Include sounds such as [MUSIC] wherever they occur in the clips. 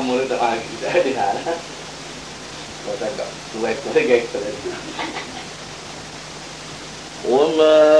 Dia lama tak mari. Dah di sana. Kau tak kau. Tu ekor lagi ekor lagi. وما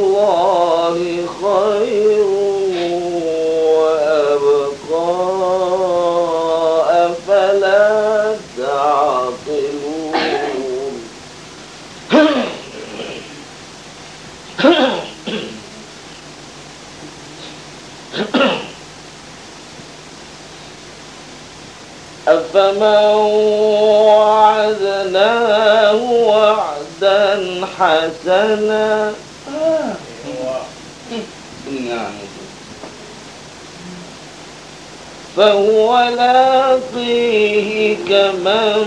أفمن وعدناه وعدا حسنا. فهو لاقيه كمن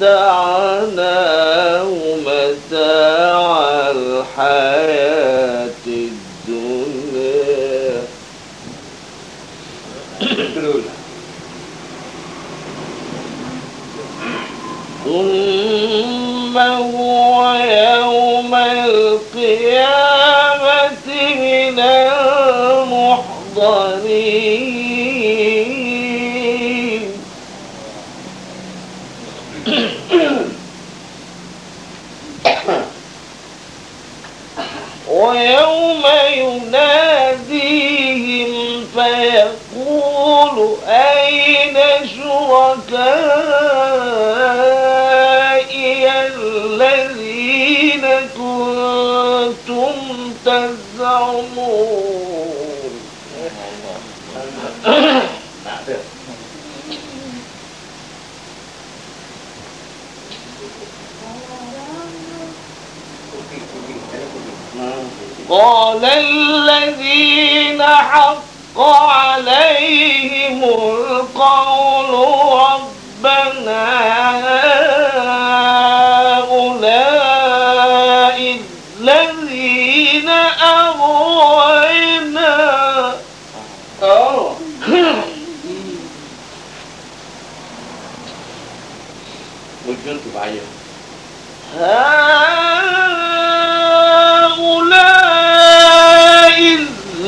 متعناه متاع الحياة الدنيا [COUGHS] [COUGHS] ثم هو يوم القيامة من المحضرين. [COUGHS] ويوم يناديهم حق عليهم القول ربنا هؤلاء الذين أغوينا Oh. [LAUGHS] Wujud [LAUGHS]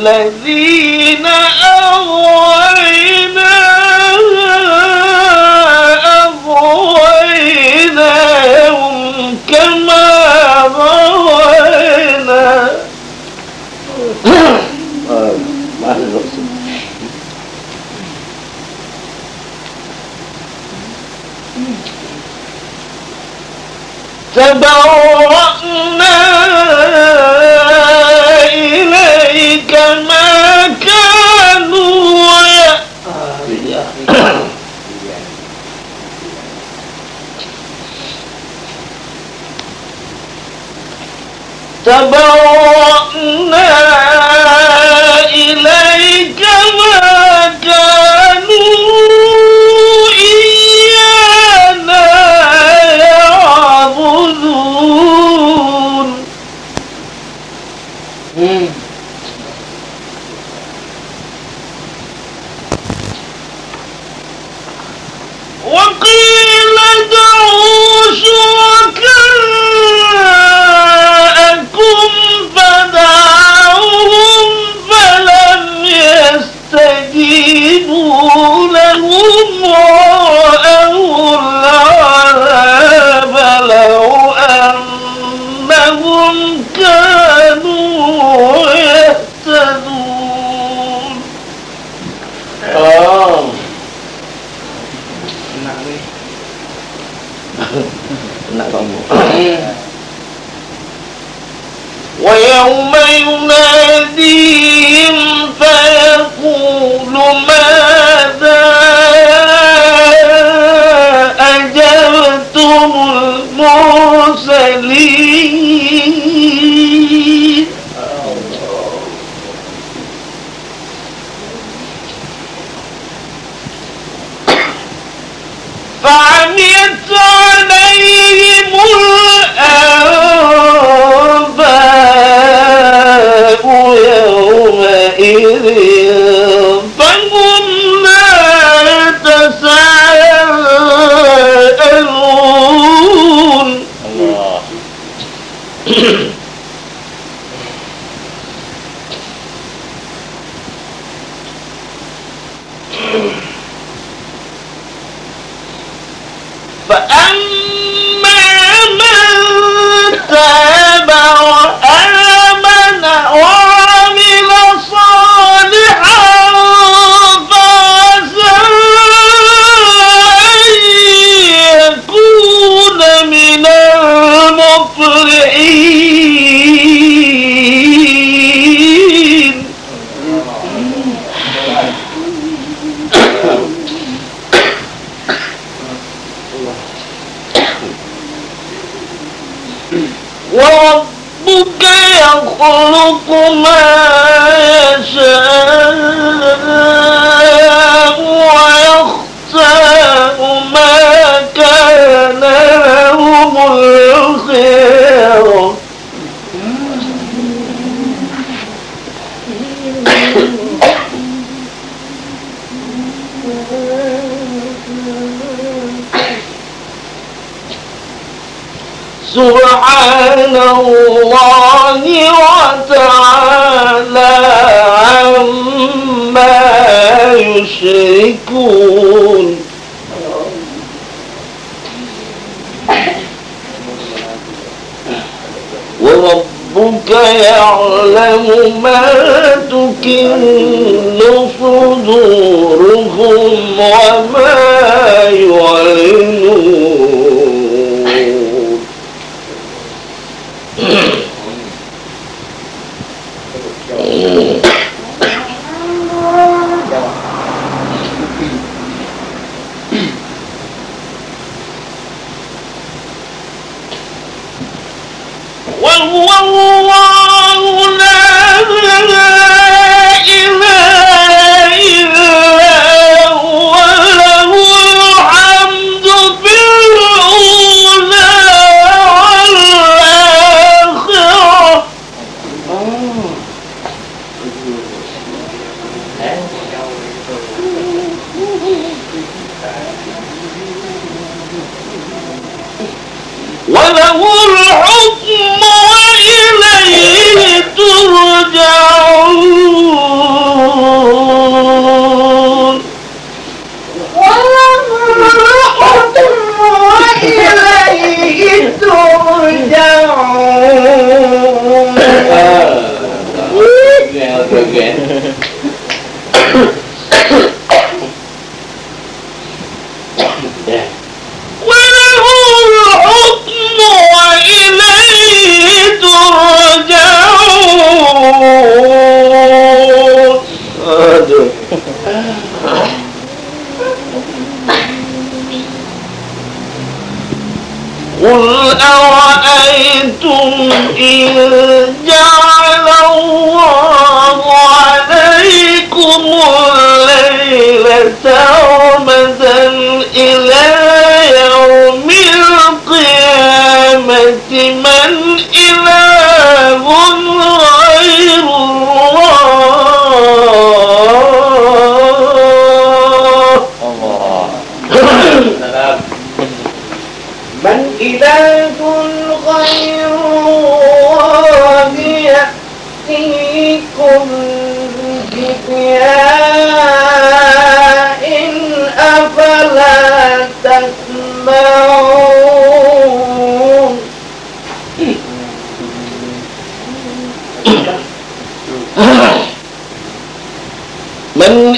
الذين أغوينا أغويناهم كما غوينا. ما تبرأنا तेरे وربك يخلق ما يشاء ويختار ما كان لهم الخير [COUGHS] سبحان الله وتعالى عما يشركون. وربك يعلم ما تكن صدورهم وما يعلنون. إن جعل الله عليكم الليل سرمدا إلى يوم القيامة. من إله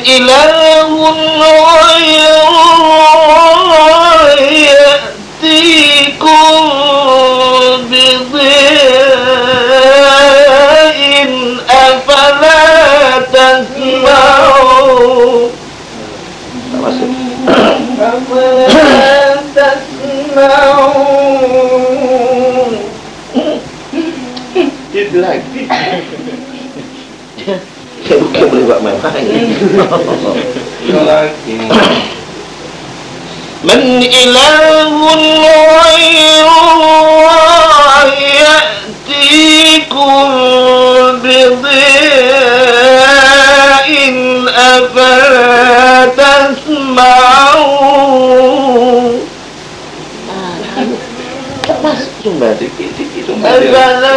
إله غير الله يأتيكم بضياء أفلا تسمعون أفلا تسمعون من إله غير الله يأتيكم بضياء أفلا تسمعون أفلا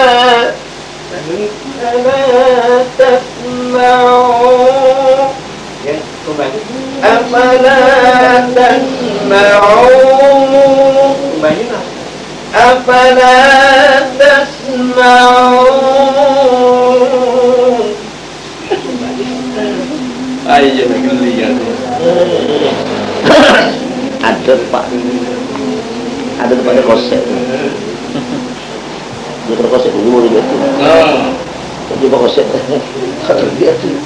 امور اليتيم يجب غسل خطر اليتيم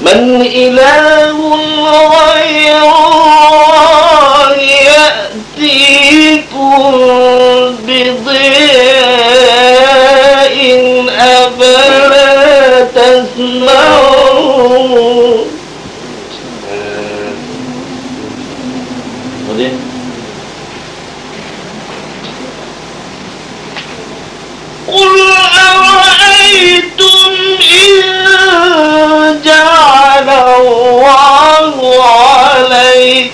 من إله غير عليكم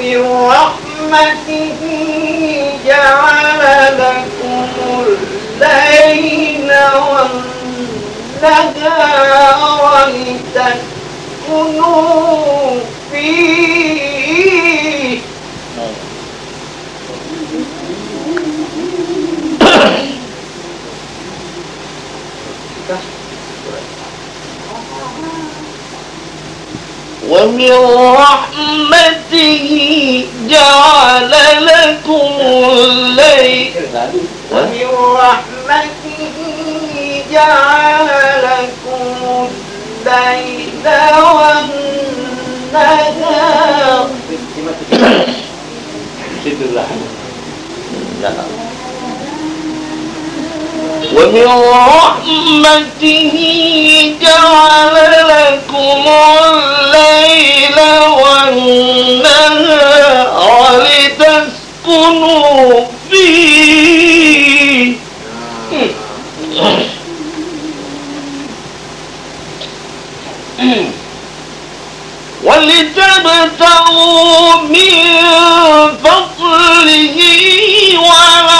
ومن رحمته جعل لكم الليل والنهار لتسكنوا فيه. ومن رحمته جعل لكم الليل. ومن رحمته جعل لكم الليل والنهار. [COUGHS] [COUGHS] ومن رحمته جعل لكم الليل والنهار لتسكنوا فيه. ولتبتغوا من فضله ولعلكم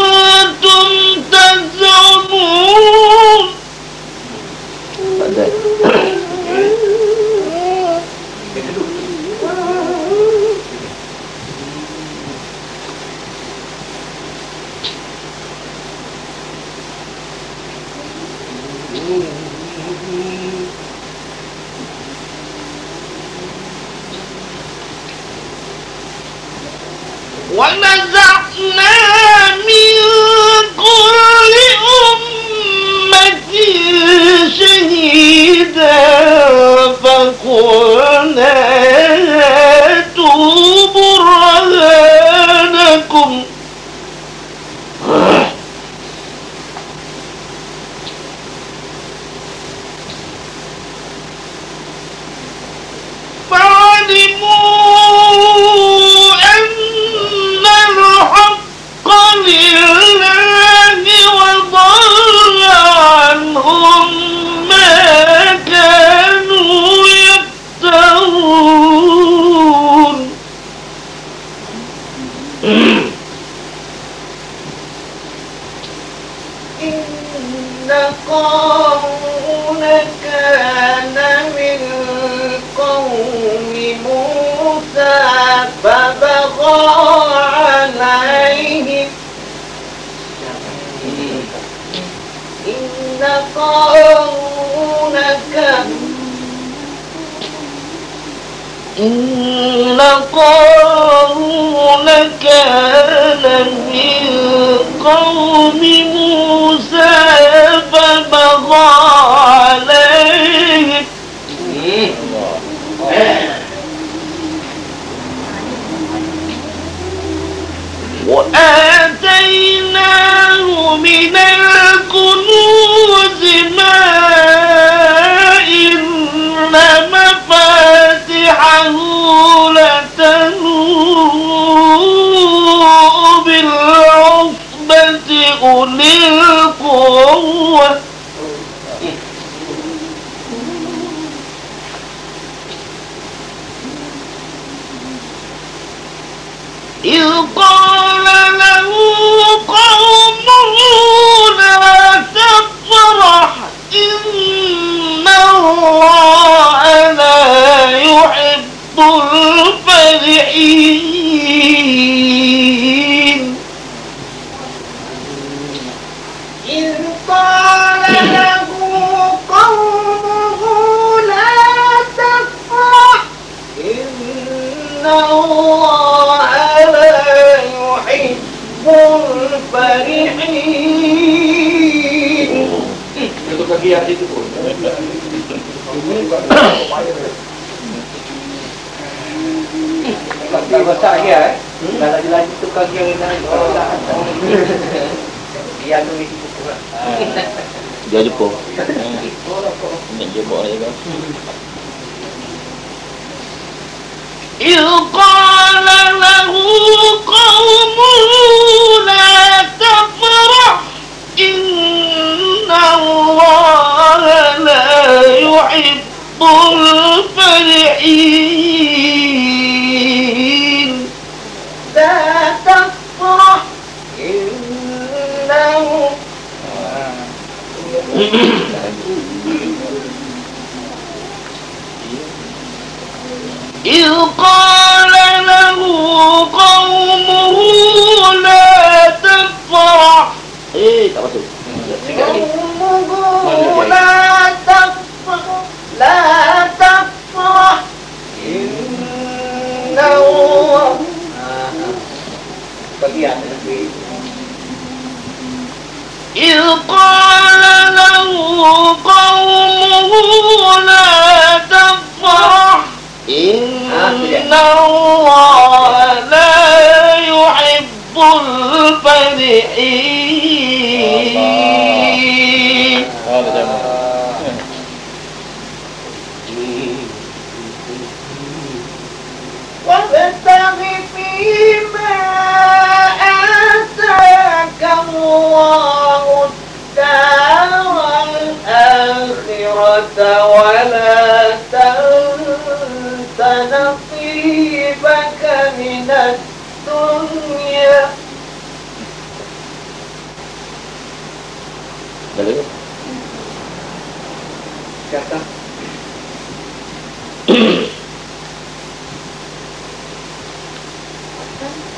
ونزعنا من كل أمة شهيدا فقل فبغى عليهم إن قارون إن قارون كان من قوم موسى. لتنوء بالعصبة أولي القوة إذ قال له قومه إن الله لا يحب الفرحين إذ قال له قومه لا تفرح إن الله لا يحب الفرحين. [LAUGHS] [LAUGHS] Untuk kaki hati itu pun. Tak masak dia eh. Dah lagi lagi [LAUGHS] tu kaki yang lain. Dia tu ni. Dia jumpa. Nak jumpa dia kan. إذ قال له قومه لا تفرح إن الله لا يحب الفرحين إذ قال له قومه لا تفرح masuk. قومه لا تفرح لا تفرح. إذ قال قومه لا تفرح. إن الله لا يحب الفرحين. Oh,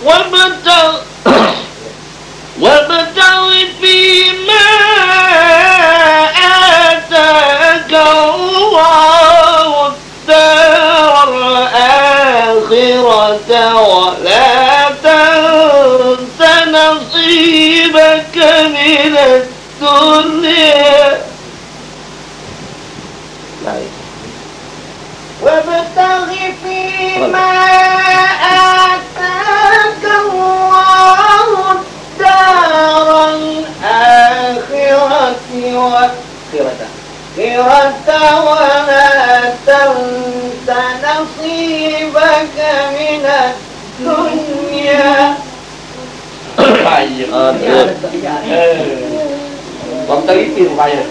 وابتغ وابتغ فيما آتاك الله الدار الآخرة ولا تنس نصيبك من الدنيا. وابتغ فيما الآخرة Kata. والآخرة ولا تنس نصيبك من الدنيا Payah. Ah, betul. Bang tahu itu payah.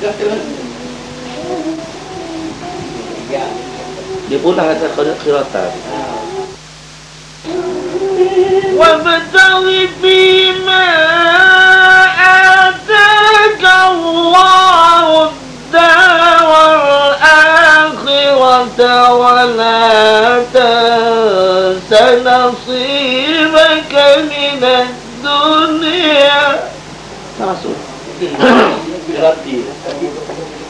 Ya. Dia pulang atas keratan. وابتغ فيما الله الدار الآخرة ولا تنس نصيبك من الدنيا.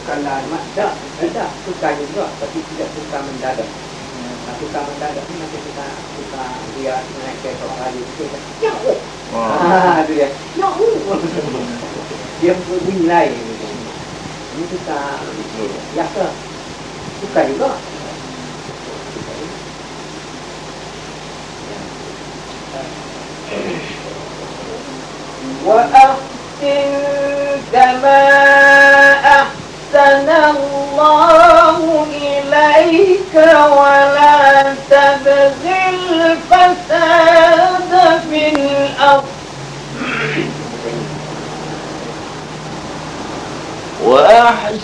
bukanlah mata rendah suka juga tapi tidak suka mendadak nah, suka mendadak ni macam kita suka dia naik ke orang lain tu ya oh ah dia ya oh Dia bunyi lain. Ini tukar. Ya ke? Tukar juga. وأحسن كما أحسن الله إليك ولا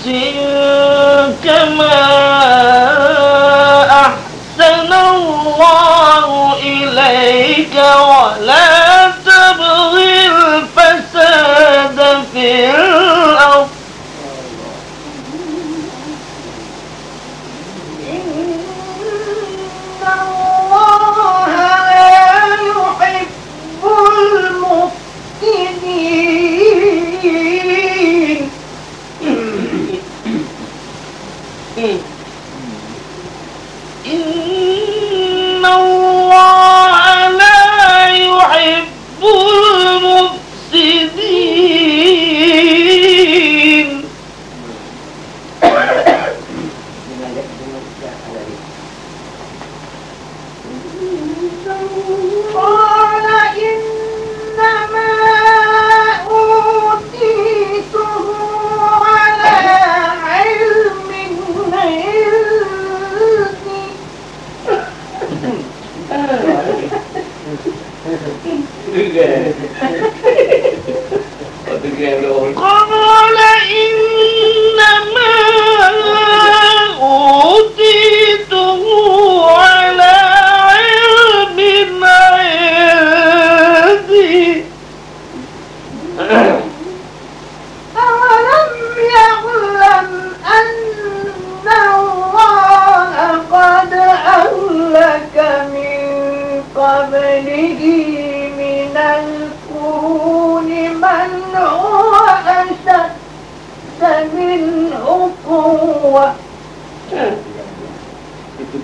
see you.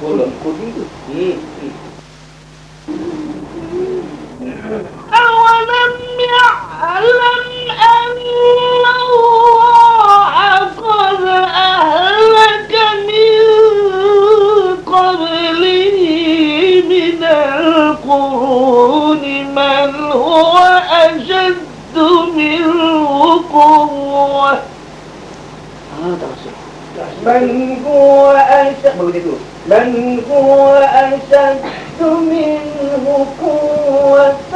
Hmm أولم يعلم أن الله قد أهلك من قبله من القرون من هو أشد منه قوة. من هو أشد. من هو أشد منه قوة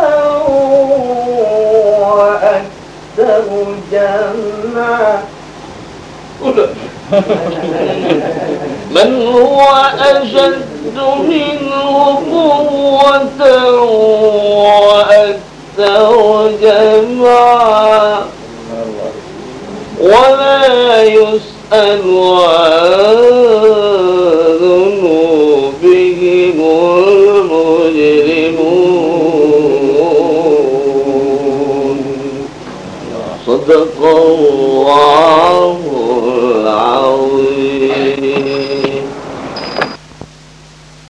وأكثر جمعا؟ من هو أشد منه قوة وأكثر جمعا؟ ولا يسأل عن ذنوبهم المجرمون. صدق الله العظيم.